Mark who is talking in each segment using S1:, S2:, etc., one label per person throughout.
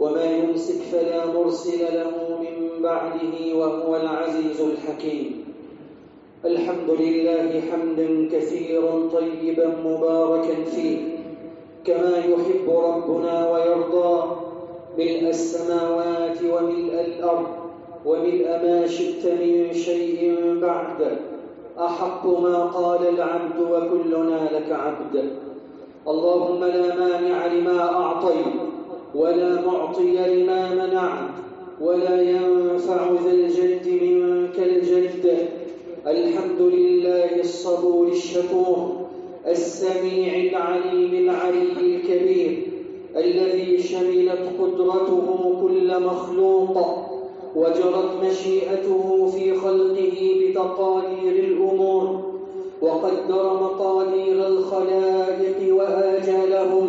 S1: وما يمسك فلا مرسل له من بعده وهو العزيز الحكيم. الحمد لله حمدا كثيرا طيبا مباركا فيه كما يحب ربنا ويرضى ملء السماوات وملء الأرض وملء ما شئت من شيء بعد. أحق ما قال العبد وكلنا لك عبد. اللهم لا مانع لما أعطيت. ولا معطي لما منعت ولا ينفع ذا الجد منك الجد. الحمد لله الصبور الشكور السميع العليم العلي الكبير الذي شملت قدرته كل مخلوق وجرت مشيئته في خلقه بتقادير الأمور وقدر مقادير الخلائق وآجالهم.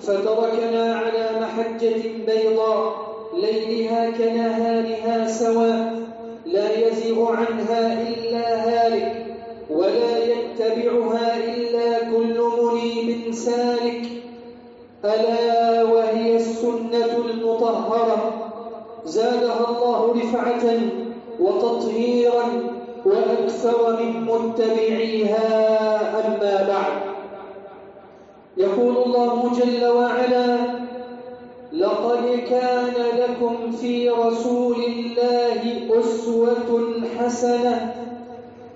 S1: فتركنا على محجة بيضاء ليلها كنهارها سواء لا يزيغ عنها إلا هالك ولا يتبعها إلا كل منيب سالك. ألا وهي السنة المطهرة. زادها الله رفعة وتطهيرا وأكثر من متبعيها أما بعد. يقول الله جل وعلا لقد كان لكم في رسول الله أسوة حسنة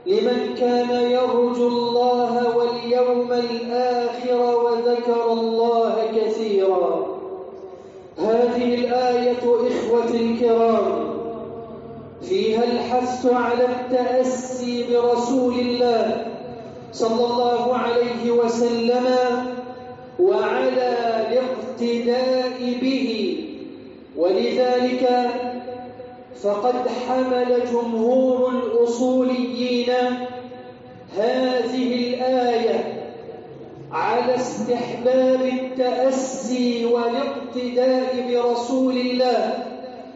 S1: لمن كان يرجو الله واليوم الآخر وذكر الله كثيرا. هذه الآية إخوة الكرام فيها الحث على التأسي برسول الله صلى الله عليه وسلم وعلى الاقتداء به. ولذلك فقد حمل جمهور الأصوليين هذه الآية على استحباب التأسي والاقتداء برسول الله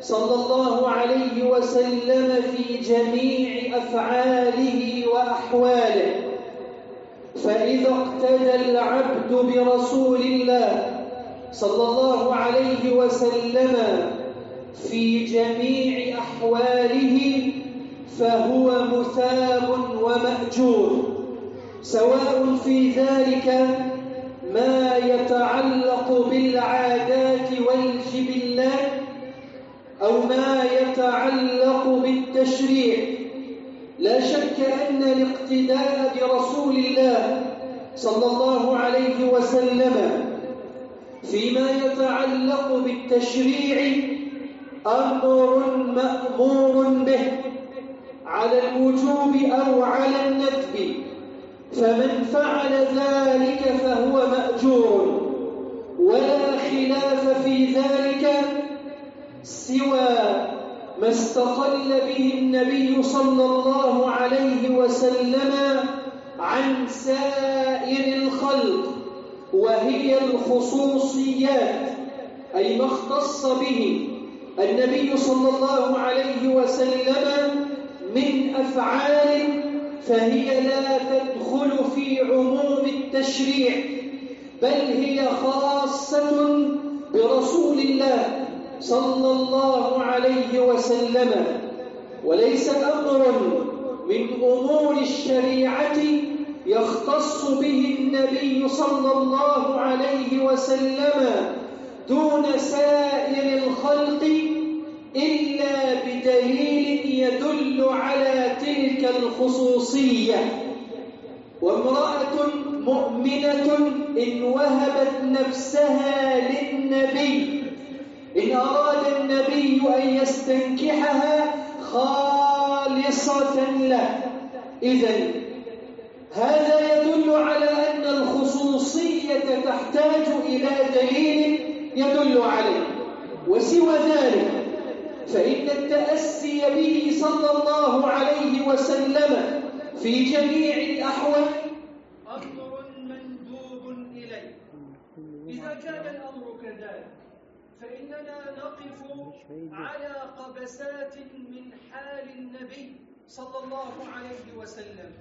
S1: صلى الله عليه وسلم في جميع أفعاله وأحواله. فإذا اقتدى العبد برسول الله صلى الله عليه وسلم في جميع أحواله فهو مثاب ومأجور سواء في ذلك ما يتعلق بالعادات والجبلات أو ما يتعلق بالتشريع. لا شك أن الاقتداء برسول الله صلى الله عليه وسلم فيما يتعلق بالتشريع أمر مأمور به على الوجوب أو على الندب. فمن فعل ذلك فهو مأجور. ولا خلاف في ذلك سوى ما استقل به النبي صلى الله عليه وسلم عن سائر الخلق وهي الخصوصيات أي ما اختص به النبي صلى الله عليه وسلم من أفعال فهي لا تدخل في عموم التشريع بل هي خاصة برسول الله صلى الله عليه وسلم وليس أمر من أمور الشريعة يختص به النبي صلى الله عليه وسلم دون سائر الخلق إلا بدليل يدل على تلك الخصوصية. وامرأة مؤمنة إن وهبت نفسها للنبي إن أراد النبي أن يستنكحها خالصة له. إذا هذا يدل على أن الخصوصية تحتاج إلى دليل يدل عليه. وسوى ذلك فإن التأسي به صلى الله عليه وسلم في جميع الأحوال. أمر مندوب إليه. إذا كان الأمر كذلك فإننا نقف على قبسات من حال النبي صلى الله عليه وسلم.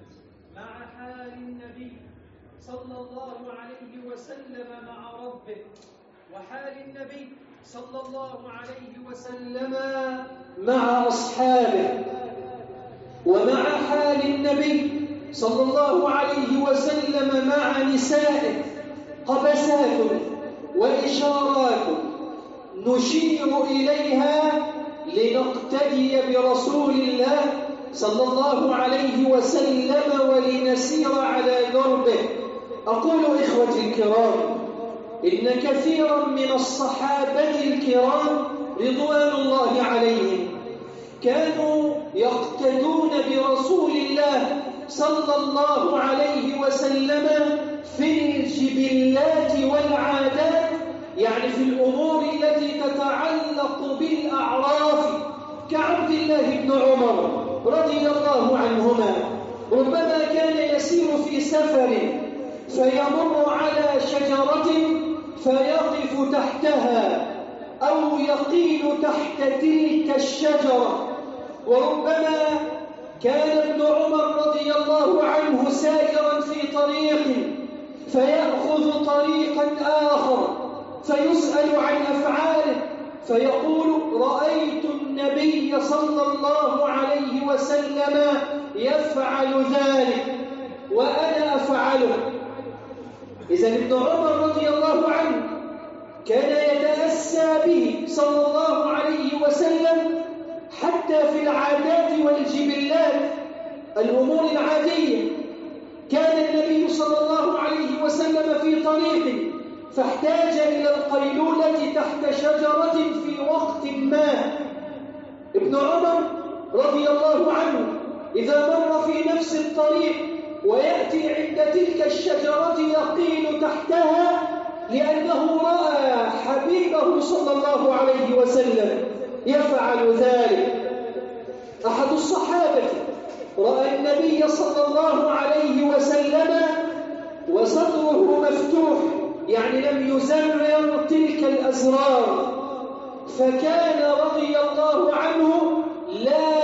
S1: مع حال النبي صلى الله عليه وسلم مع ربه. وحال النبي صلى الله عليه وسلم مع أصحابه. ومع حال النبي صلى الله عليه وسلم مع نسائه. قبسات وإشارات نشير إليها لنقتدي برسول الله صلى الله عليه وسلم ولنسير على دربه. أقول إخوتي الكرام إن كثيرا من الصحابة الكرام رضوان الله عليهم كانوا يقتدون برسول الله صلى الله عليه وسلم في الجبلات والعادات يعني في الأمور التي تتعلق بالأعراف كعبد الله بن عمر رضي الله عنهما ربما كان يسير في سفر فيمر على شجرة فيقف تحتها أو يقيل تحت تلك الشجرة. وربما كان ابن عمر رضي الله عنه سائرا في طريق فيأخذ طريقا آخر. فيسأل عن أفعاله فيقول رأيت النبي صلى الله عليه وسلم يفعل ذلك وأنا أفعله. إذا ابن عمر رضي الله عنه كان يتأسى به صلى الله عليه وسلم حتى في العادات والجبلات الأمور العادية. كان النبي صلى الله عليه وسلم في طريق فاحتاج إلى القيلولة تحت شجرة في وقت ما. ابن عمر رضي الله عنه إذا مر في نفس الطريق ويأتي عند تلك الشجرة يقيل تحتها لأنه رأى حبيبه صلى الله عليه وسلم يفعل ذلك. أحد الصحابة رأى النبي صلى الله عليه وسلم وصدره مفتوح يعني لم يزرر تلك الأزرار. فكان رضي الله عنه لا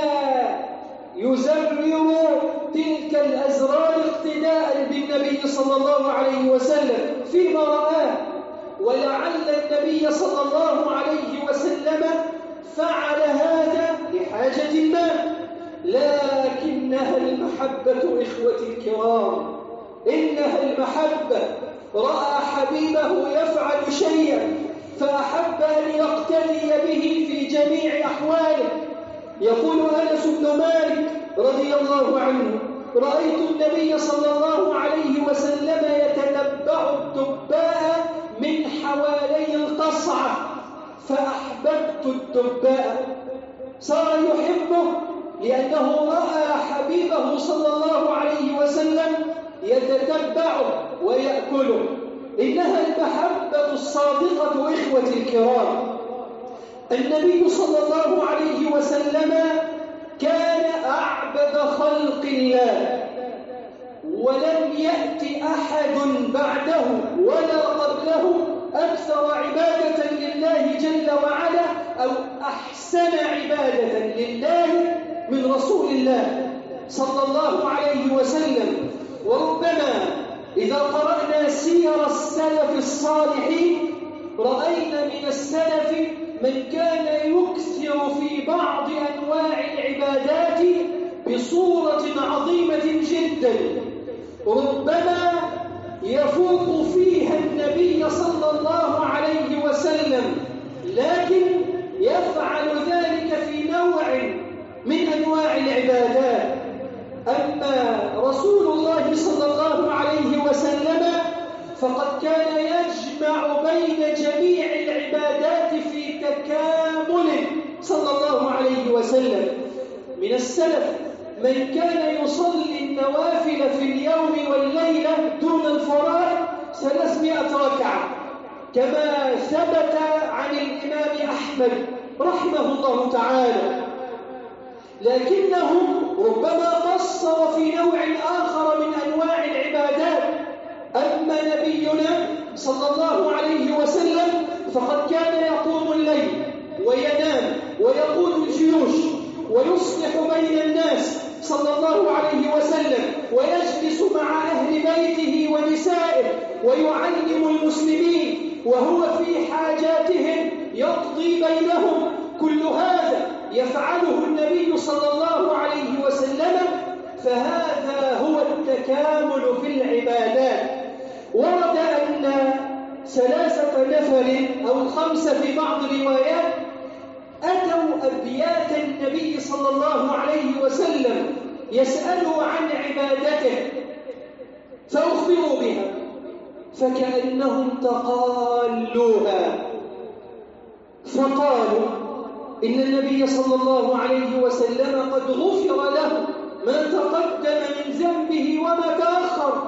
S1: يزرر تلك الأزرار اقتداء بالنبي صلى الله عليه وسلم فيما رآه. ولعل النبي صلى الله عليه وسلم فعل هذا لحاجة ما. لكنها المحبة إخوتي الكرام. إنها المحبة رأى حبيبه يفعل شيئا فأحب أن يقتدي به في جميع أحواله. يقول أنس بن مالك رضي الله عنه رأيت النبي صلى الله عليه وسلم يتتبع الدباء من حوالي القصعة فأحببت الدباء. صار يحبه لأنه رأى حبيبه صلى الله عليه وسلم يتتبعه. ويأكله إنها المحبة الصادقة إخوتي الكرام. النبي صلى الله عليه وسلم كان أعبد خلق الله ولم يأت أحد بعده ولا قبله أكثر عبادة لله جل وعلا أو أحسن عبادة لله من رسول الله صلى الله عليه وسلم. وربما إذا قرأنا سير السلف الصالحين رأينا من السلف من كان يكثر في بعض أنواع العبادات بصورة عظيمة جدا. ربما يفوق فيها النبي صلى الله عليه وسلم لكن يفعل ذلك في نوع من أنواع العبادات. أما رسول الله صلى الله عليه وسلم فقد كان يجمع بين جميع العبادات في تكامل صلى الله عليه وسلم. من السلف من كان يصلي النوافل في اليوم والليلة دون الفرائض ثلاثمائة ركعة كما ثبت عن الإمام أحمد رحمه الله تعالى. لكنه ربما قصر في نوع آخر من أنواع العبادات. أما نبينا صلى الله عليه وسلم فقد كان يقوم الليل وينام ويقود الجيوش ويصلح بين الناس صلى الله عليه وسلم ويجلس مع أهل بيته ونسائه ويعلم المسلمين وهو في حاجاتهم يقضي بينهم. كل هذا يفعله النبي صلى الله عليه وسلم فهذا هو التكامل في العبادات. ورد أن ثلاثة نفر أو خمسة في بعض الروايات أتوا أبيات النبي صلى الله عليه وسلم يسألوا عن عبادته فأخبروا بها فكأنهم تقالوها. فقالوا إن النبي صلى الله عليه وسلم قد غفر له ما تقدم من ذنبه وما تأخر.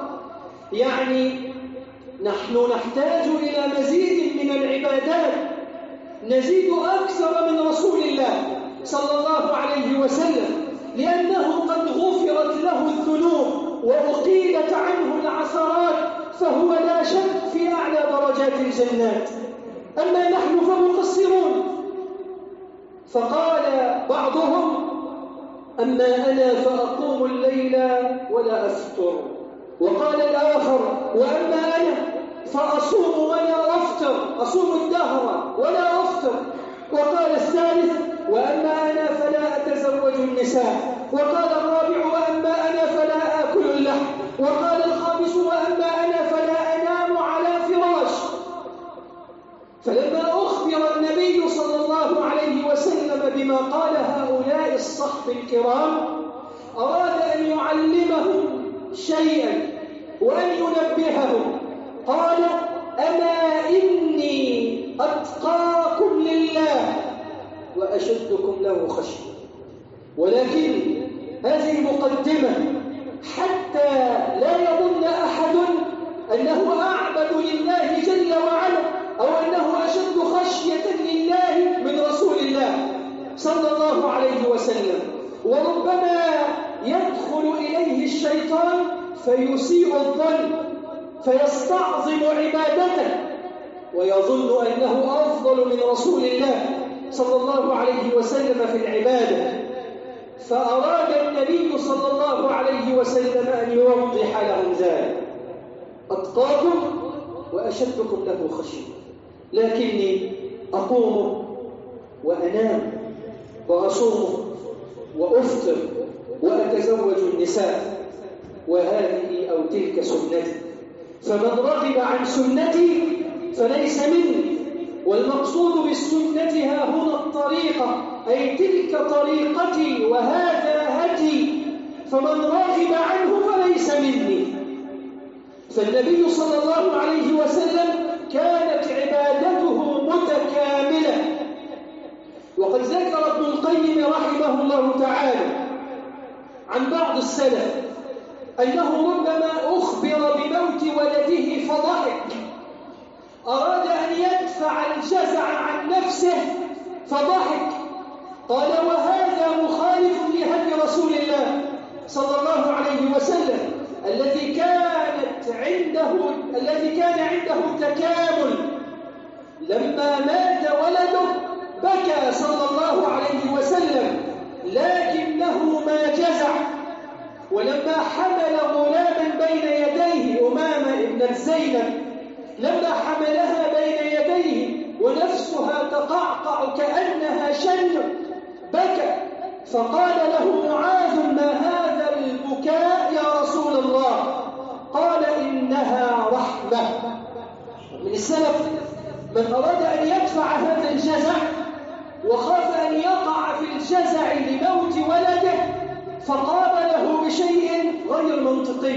S1: يعني نحن نحتاج إلى مزيد من العبادات. نزيد أكثر من رسول الله صلى الله عليه وسلم لأنه قد غفرت له الذنوب وأقيلت عنه العثرات فهو لا شك في أعلى درجات الجنات. أما نحن فمقصرون. فقال بعضهم أما أنا فأقوم الليل ولا أفطر. وقال الآخر وأما أنا فأصوم ولا أفطر. أصوم الدهر ولا أفطر. وقال الثالث وأما أنا فلا أتزوج النساء. وقال الرابع وأما أنا فلا آكل اللحم. وقال الخامس وأما أنا فلا أنام على فراش فلما أخبر النبي صلى الله عليه وسلم بما قال هؤلاء الصحب الكرام أراد أن يعلمهم شيئا وأن ينبههم قال أما إني أتقاكم لله وأشدكم له خشية. ولكن هذه مقدمة حتى لا يظن أحد أنه أعبد لله جل وعلا أو أنه أشد خشية لله من رسول الله صلى الله عليه وسلم. وربما يدخل إليه الشيطان فيسيء الظن فيستعظم عبادته ويظن أنه أفضل من رسول الله صلى الله عليه وسلم في العبادة. فأراد النبي صلى الله عليه وسلم أن يوضح لهم ذلك. أتقاكم وأشدكم له خشية. لكني أقوم وأنام وأصوم. وأفطر وأتزوج النساء وهذه أو تلك سنتي. فمن رغب عن سنتي فليس مني. والمقصود بالسنة ها هنا الطريقة أي تلك طريقتي وهذا هدي. فمن راغب عنه فليس مني. فالنبي صلى الله عليه وسلم كانت عبادته متكاملة. وقد ذكر ابن القيم رحمه الله تعالى عن بعض السلف أنه ربما أخبر بموت ولده فضحك. أراد أن يدفع الجزع عن نفسه فضحك. قال وهذا مخالف لهدي رسول الله صلى الله عليه وسلم الذي كانت عنده الذي كان عنده تكامل. لما مات ولده بكى صلى الله عليه وسلم لكنه ما جزع. ولما حمل غلاما بين يديه أمامة ابنة زينب لما حملها بين يديه ونفسها تقعقع كأنها شن بكى. فقال له معاذ ما هذا البكاء يا رسول الله؟ قال إنها رحمة. من السلف من أراد أن يدفع هذا الجزع وخاف أن يقع في الجزع لموت ولده فقابله بشيء غير منطقي.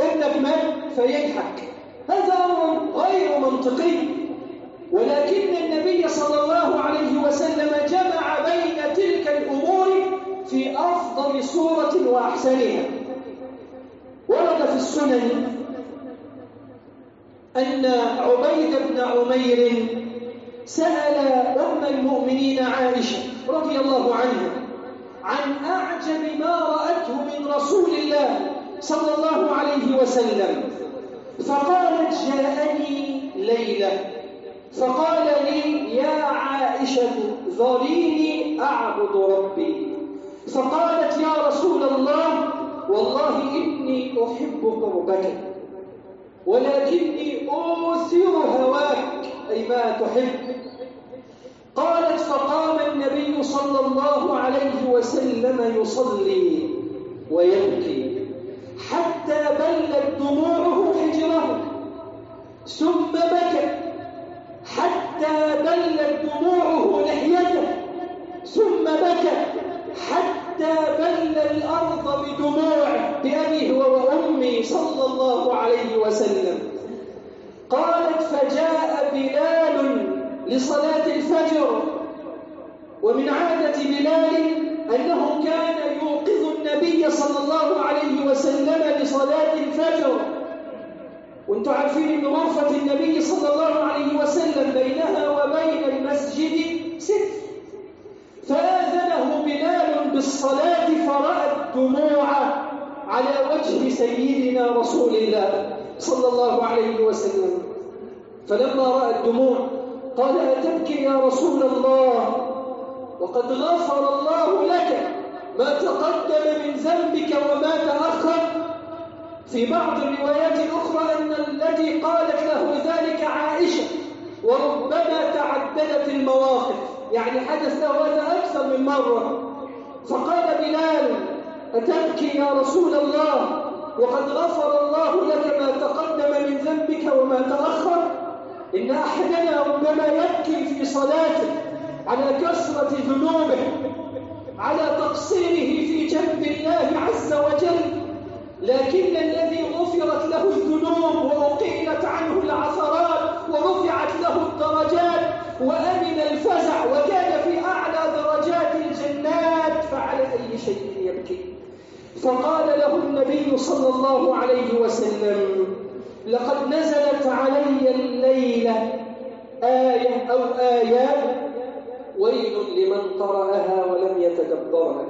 S1: ابنك مات فيضحك. هذا أمر غير منطقي. ولكن النبي صلى الله عليه وسلم جمع بين تلك الأمور في أفضل صورة وأحسنها. ورد في السنن أن عبيد بن عمير سأل أم المؤمنين عائشة رضي الله عنها عن أعجب ما رأته من رسول الله صلى الله عليه وسلم فقالت جاءني ليلة. فقال لي يا عائشة ذريني أعبد ربي. فقالت يا رسول الله والله إني أحب قربك ولكني أوثر هواك أي ما تحب. قالت فقام النبي صلى الله عليه وسلم يصلي ويبكي حتى بلت دموعه حجره ثم بكى حتى بلت دموعه لحيته ثم بكى حتى بل الأرض بدموعه بأبيه وأمي صلى الله عليه وسلم قالت فجاء بلال لصلاة الفجر ومن عادة بلال أنه كان يوقظ النبي صلى الله عليه وسلم لصلاة الفجر وأنتم عارفين ان غرفة النبي صلى الله عليه وسلم بينها وبين المسجد ست. فآذنه بلال بالصلاة فرأى الدموع على وجه سيدنا رسول الله صلى الله عليه وسلم. فلما رأى الدموع قال أتبكي يا رسول الله؟ وقد غفر الله لك ما تقدم من ذنبك وما تأخر. في بعض الروايات الأخرى أن الذي قالت له ذلك عائشة وربما تعددت المواقف. يعني حدث له هذا أكثر من مرة. فقال بلال أتبكي يا رسول الله؟ وقد غفر الله لك ما تقدم من ذنبك وما تأخر. إن أحدنا ربما يبكي في صلاته على كثرة ذنوبه على تقصيره في جنب الله عز وجل. لكن الذي غفرت له الذنوب وأقيلت عنه العثرات ورفعت له الدرجات وأمن الفزع وكان في أعلى درجات الجنات فعلى أي شيء يبكي. فقال له النبي صلى الله عليه وسلم لقد نزلت علي الليلة آية أو آيات ويل لمن قرأها ولم يتدبرها.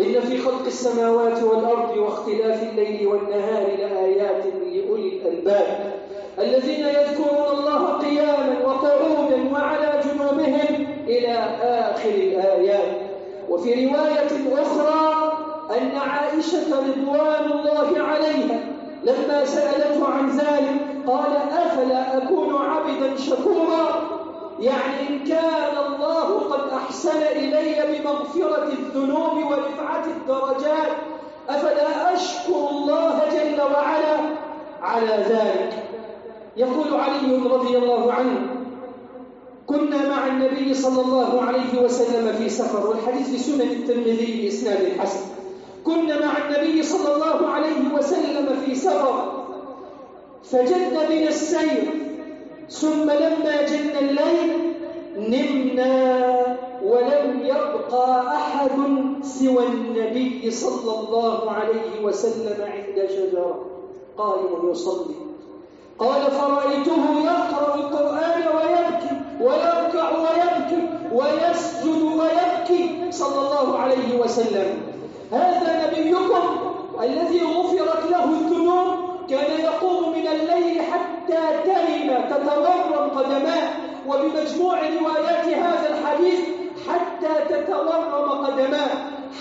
S1: إن في خلق السماوات والأرض واختلاف الليل والنهار لآيات لأولي الألباب. الذين يذكرون الله قياما وقعودا وعلى جنوبهم إلى آخر الآيات. وفي رواية أخرى أن عائشة رضوان الله عليها لما سألته عن ذلك قال أفلا أكون عبدا شكورا؟ يعني إن كان الله قد أحسن إلي بمغفرة الذنوب ورفعة الدرجات أفلا أشكر الله جل وعلا على ذلك. يقول علي رضي الله عنه كنا مع النبي صلى الله عليه وسلم في سفر والحديث في سنن الترمذي بإسناد الحسن كنا مع النبي صلى الله عليه وسلم في سفر فجد بنا السير ثم لما جن الليل نمنا ولم يبقى أحد سوى النبي صلى الله عليه وسلم عند شجرة. قائم يصلي. قال فرأيته يقرأ القرآن ويبكي ويركع ويبكي ويسجد ويبكي صلى الله عليه وسلم. هذا نبيكم الذي غفرت له الذنوب كان يقوم من الليل حتى ترم تتورم قدماه وبمجموع روايات هذا الحديث حتى تتورم قدماه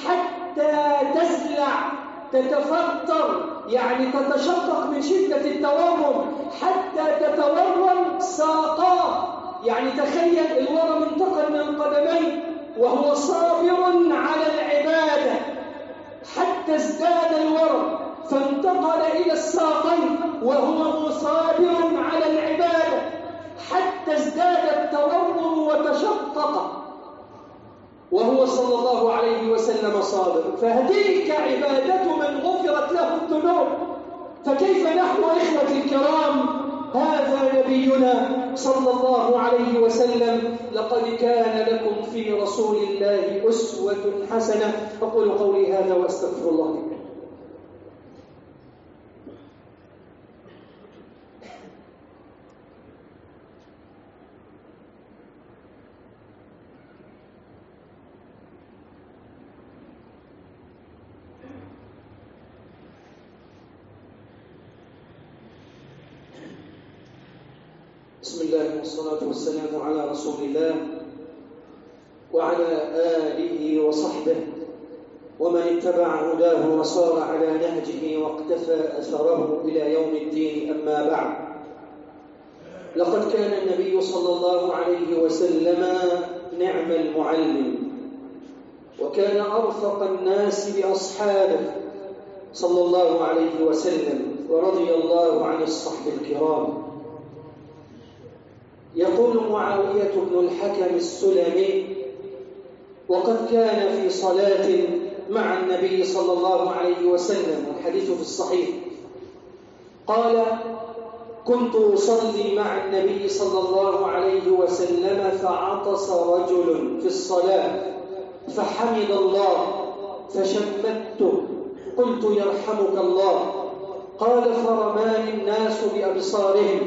S1: حتى تزلع تتفطر. يعني تتشقق من شدة التورم حتى تتورم ساقاه يعني تخيل الورم انتقل من قدميه وهو صابر على العبادة. حتى ازداد الورم فانتقل إلى الساقين وهو صابر على العبادة حتى ازداد التورم وتشقق وهو صلى الله عليه وسلم صابر فتلك عبادة من غفرت له الذنوب. فكيف نحن إخوة الكرام؟ هذا نبينا صلى الله عليه وسلم. لقد كان لكم في رسول الله أسوة حسنة. أقول قولي هذا وأستغفر الله لكم. بسم الله والصلاة والسلام على رسول الله وعلى آله وصحبه ومن اتبع هداه وصار على نهجه واقتفى أثره إلى يوم الدين أما بعد. لقد كان النبي صلى الله عليه وسلم نعم المعلم وكان أرفق الناس بأصحابه صلى الله عليه وسلم ورضي الله عن الصحب الكرام. يقول معاوية بن الحكم السلمي وقد كان في صلاة مع النبي صلى الله عليه وسلم والحديث في الصحيح. قال كنت أصلي مع النبي صلى الله عليه وسلم فعطس رجل في الصلاة فحمد الله فشمته قلت يرحمك الله. قال فرماني الناس بأبصارهم.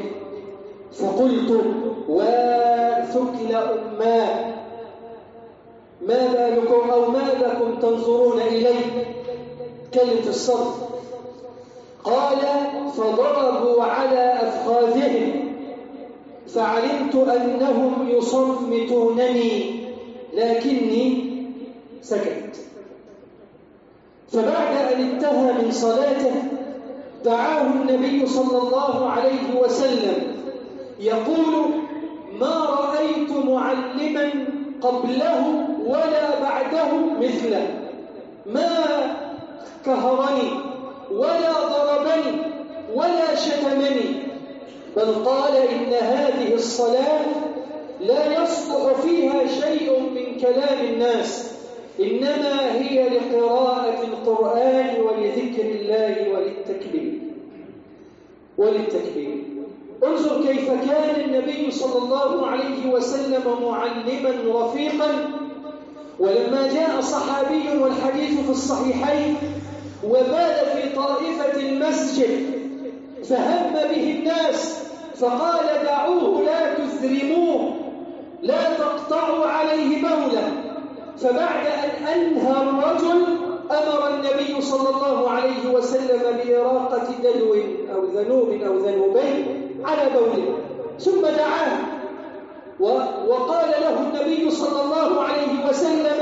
S1: فقلت وثكل أماه ما بالكم أو ما لكم تنظرون إليه كلمة الصبر قال فضربوا على أفخاذهم فعلمت أنهم يصمتونني لكني سكت. فبعد أن انتهى من صلاته دعاه النبي صلى الله عليه وسلم يقول ما رأيت معلما قبله ولا بعده مثله. ما كهرني ولا ضربني ولا شتمني. بل قال إن هذه الصلاة لا يصلح فيها شيء من كلام الناس إنما هي لقراءة القرآن ولذكر الله وللتكبير. وللتكبير. انظر كيف كان النبي صلى الله عليه وسلم معلما رفيقا. ولما جاء صحابي والحديث في الصحيحين وبال في طائفة المسجد فهم به الناس فقال دعوه لا تثرموه لا تقطعوا عليه بوله. فبعد أن أنهى الرجل أمر النبي صلى الله عليه وسلم بإراقة دلو أو ذنوب أو ذنوبين. على بوله ثم دعاه. وقال له النبي صلى الله عليه وسلم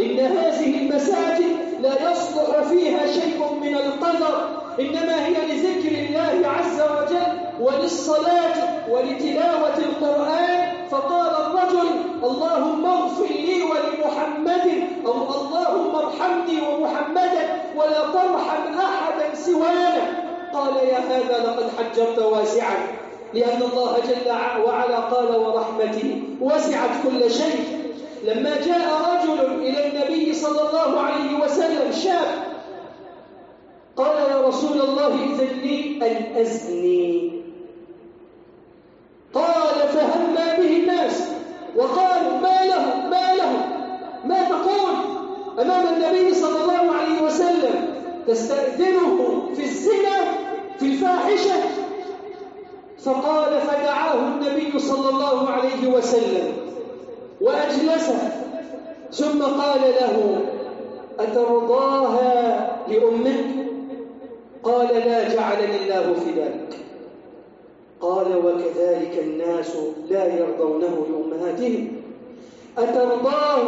S1: إن هذه المساجد لا يصلح فيها شيء من القدر إنما هي لذكر الله عز وجل وللصلاة ولتلاوة القرآن. فقال الرجل اللهم اغفر لي ولمحمد أو اللهم ارحمني ومحمدا ولا ترحم أحدا سوانا. قال يا هذا لقد حجرت واسعا. لأن الله جل وعلا قال ورحمته وسعت كل شيء. لما جاء رجل إلى النبي صلى الله عليه وسلم شاب قال يا رسول الله إذن لي أن أزني. قال فهم به الناس وقالوا ما له ما له؟ ما تقول؟ أمام النبي صلى الله عليه وسلم تستأذنه في الزنا في الفاحشة فقال فدعاه النبي صلى الله عليه وسلم وأجلسه ثم قال له أترضاها لأمك؟ قال لا جعلني الله في ذلك قال وكذلك الناس لا يرضونه لأمهاتهم. أترضاه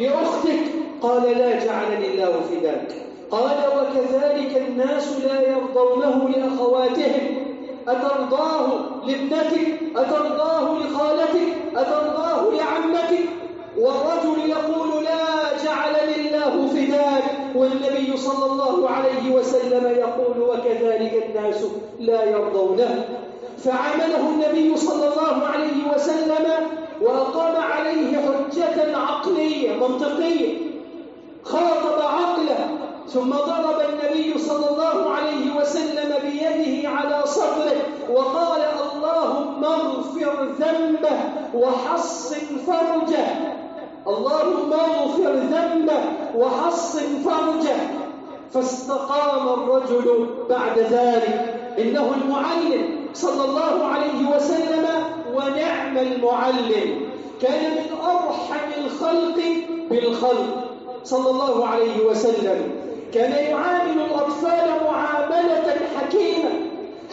S1: لأختك؟ قال لا جعلني الله في ذلك قال وكذلك الناس لا يرضونه لأخواتهم. أترضاه لابنتك؟ أترضاه لخالتك؟ أترضاه لعمتك؟ والرجل يقول لا جعلني الله فداك والنبي صلى الله عليه وسلم يقول وكذلك الناس لا يرضونه. فعمله النبي صلى الله عليه وسلم وأقام عليه حجة عقلية منطقية خاطب عقله. ثم ضرب النبي صلى الله عليه وسلم بيده على صدره وقال اللهم اغفر ذنبه وحصن فرجه. اللهم اغفر ذنبه وحصن فرجه. فاستقام الرجل بعد ذلك. إنه المعلم صلى الله عليه وسلم ونعم المعلم. كان من أرحم الخلق بالخلق صلى الله عليه وسلم. كان يعامل الأطفال معاملة حكيمة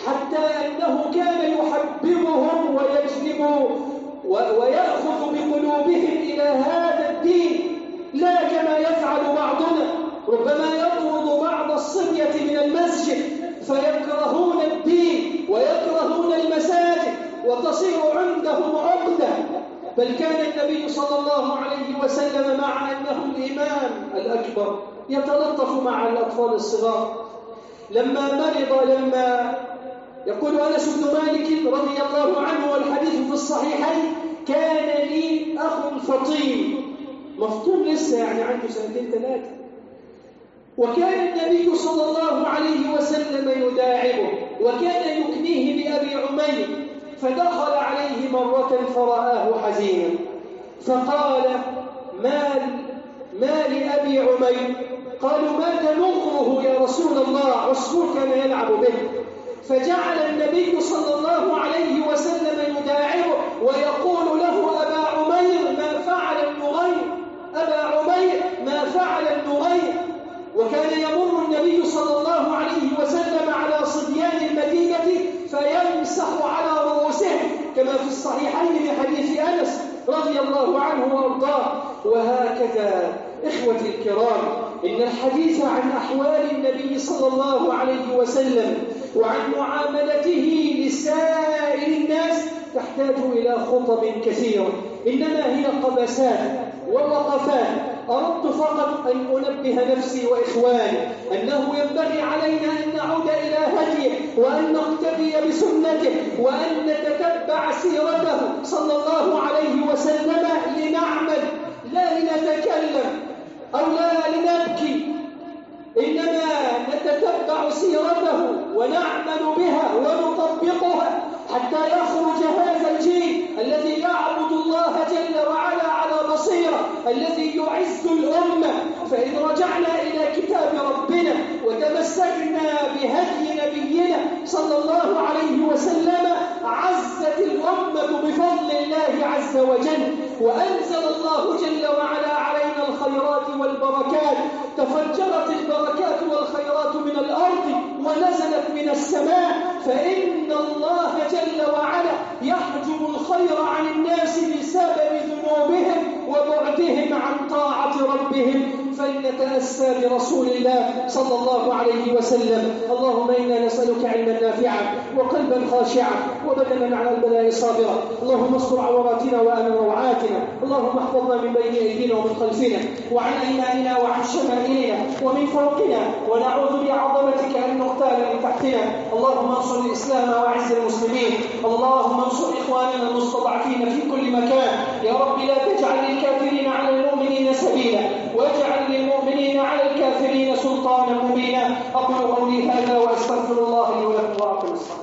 S1: حتى أنه كان يحببهم ويجلب ويأخذ بقلوبهم إلى هذا الدين لا كما يفعل بعضنا. ربما يطرد بعض الصبية من المسجد فيكرهون الدين ويكرهون المساجد وتصير عندهم عقدة. بل كان النبي صلى الله عليه وسلم مع أنه الإمام الأكبر. يتلطف مع الأطفال الصغار. لما مرض لما يقول أنس بن مالك رضي الله عنه والحديث في الصحيحين كان لي أخ فطيم. مفطوم لسه يعني عنده سنتين ثلاثة. وكان النبي صلى الله عليه وسلم يداعبه وكان يكنيه بأبي عمير فدخل عليه مرة فرآه حزينا. فقال ما ما لأبي عمير؟ قالوا مات نغره يا رسول الله؟ عصفور كان يلعب به. فجعل النبي صلى الله عليه وسلم يداعبه ويقول له أبا عمير ما فعل النغير؟ أبا عمير ما فعل النغير؟ وكان يمر النبي صلى الله عليه وسلم على صبيان المدينة فيمسح على رؤوسهم كما في الصحيحين من حديث أنس رضي الله عنه وأرضاه. وهكذا إخوتي الكرام إن الحديث عن أحوال النبي صلى الله عليه وسلم وعن معاملته لسائر الناس تحتاج إلى خطب كثيرة إنما هي قبسات ووقفات. أردت فقط أن أنبه نفسي وإخواني أنه ينبغي علينا أن نعود إلى هديه وأن نقتدي بسنته وأن نتتبع سيرته صلى الله عليه وسلم لنعمل. لا لنتكلم. أو لا لنبكي. إنما نتتبع سيرته ونعمل بها ونطبقها حتى يخرج هذا الجيل الذي يعبد الله جل وعلا على بصيرة الذي يعز الأمة. فإن رجعنا إلى كتاب ربنا وتمسكنا بهدي نبينا صلى الله عليه وسلم عزت الأمة بفضل الله عز وجل. وأنزل الله جل وعلا علينا الخيرات والبركات تفجرت البركات والخيرات من الأرض ونزلت من السماء فإن الله جل وعلا يحجب الخير عن الناس بسبب ذنوبهم وبعدهم عن طاعة ربهم. فلنتأسى برسول الله صلى الله عليه وسلم. اللهم إنا نسألك علما نافعا وقلبا خاشعا وبدنا على البلاء صابرا. اللهم استر عوراتنا وأمن روعاتنا. اللهم احفظنا من بين أيدينا ومن خلفنا وعن أيماننا وعن شمائلنا ومن فوقنا. ونعوذ بعظمتك أن نغتال من تحتنا. اللهم انصر الإسلام وأعز المسلمين. اللهم انصر إخواننا المستضعفين في كل مكان. يا رب لا تجعل للكافرين على المؤمنين سبيلا. واجعل لعن للمؤمنين على الكافرين سلطانا مبينا. أقول قولي هذا وأستغفر الله لي ولكم وأقم الصلاة.